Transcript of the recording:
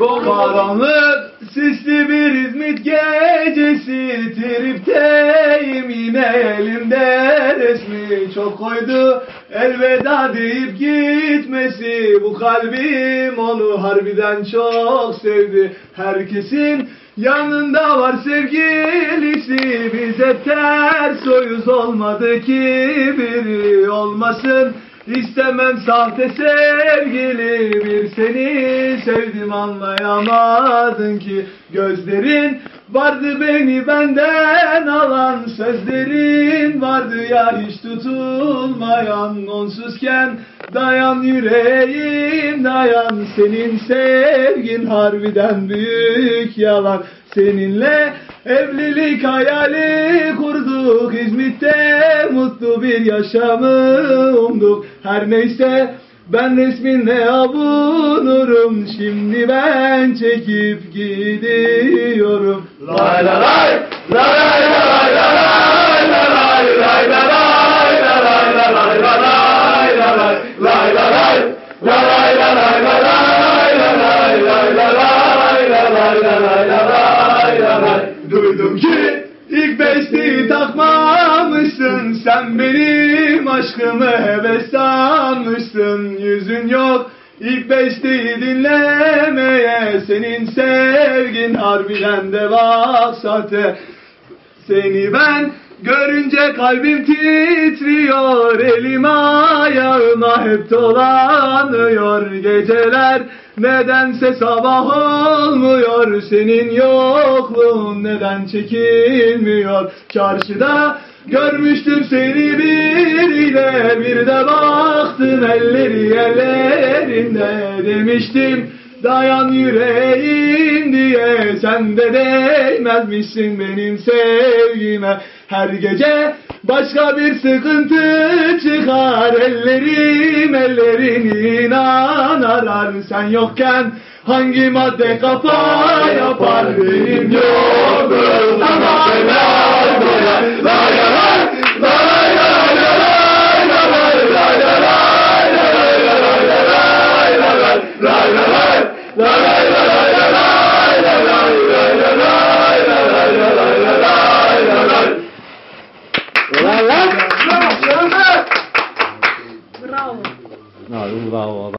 Bu karanlık sisli bir İzmit gecesi. Tripteyim yine elimde resmi. Çok koydu elveda deyip gitmesi. Bu kalbim onu harbiden çok sevdi. Herkesin yanında var sevgilisi. Biz hep ters soyuz olmadı ki biri olmasın İstemem sahte sevgili bir seni. Sevdim anlayamadın ki Gözlerin. Vardı beni benden alan Sözlerin. Vardı ya hiç tutulmayan Onsuzken. Dayan yüreğim dayan Senin sevgin. Harbiden büyük yalan Seninle. Evlilik hayali kurduk İzmit'te mutlu bir yaşamı umduk Her neyse ben resminle avunurum. Şimdi ben çekip gidiyorum. Lay la lay Lay la lay Sen benim aşkımı heves sanmışsın Yüzün yok. İlk beşliği dinlemeye Senin sevgin harbiden de bak Seni ben görünce kalbim titriyor Elim ayağıma hep dolanıyor. Geceler nedense sabah olmuyor Senin yokluğun neden çekilmiyor? Çarşıda görmüştüm seni biriyle Bir de baktım elleri ellerinde Demiştim dayan yüreğim diye Sen de değmezmişsin benim sevgime. Her gece başka bir sıkıntı çıkar Ellerim ellerin inan arar Sen yokken hangi madde kafa yapar Benim ama 入到我吧。